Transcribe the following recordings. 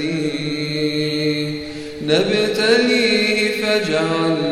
نبتليه نبتليه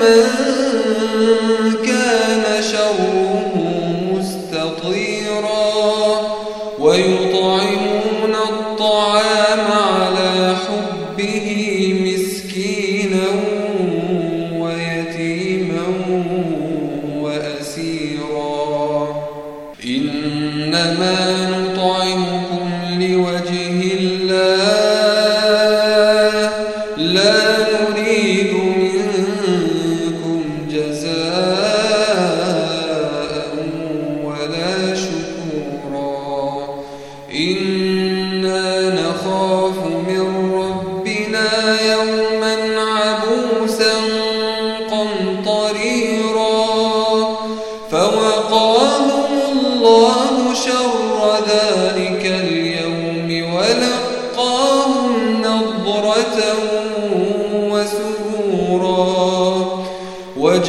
يوما كان شره مستطيرا ويطعمون الطعام على حبه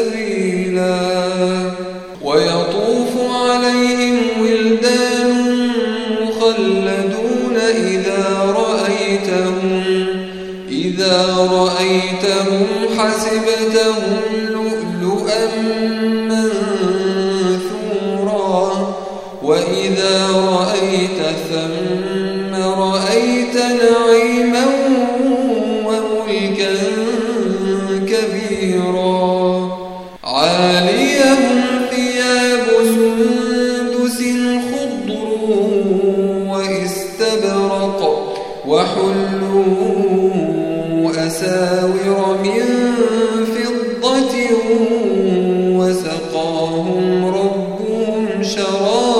سلسبيلا ويطوف عليهم ولدان مخلدون إذا رأيتهم إذا رأيتهم حسبتهم لؤلؤا منثورا. وحلوا أساور من فضة وسقاهم ربهم شراب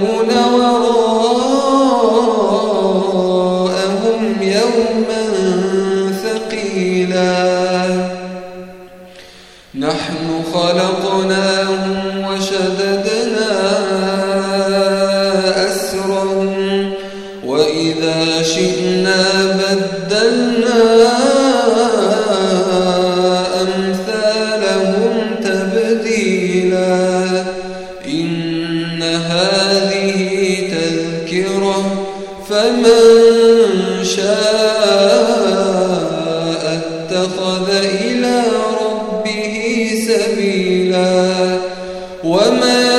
ويذرون وراءهم يوما ثقيلا. نحن وما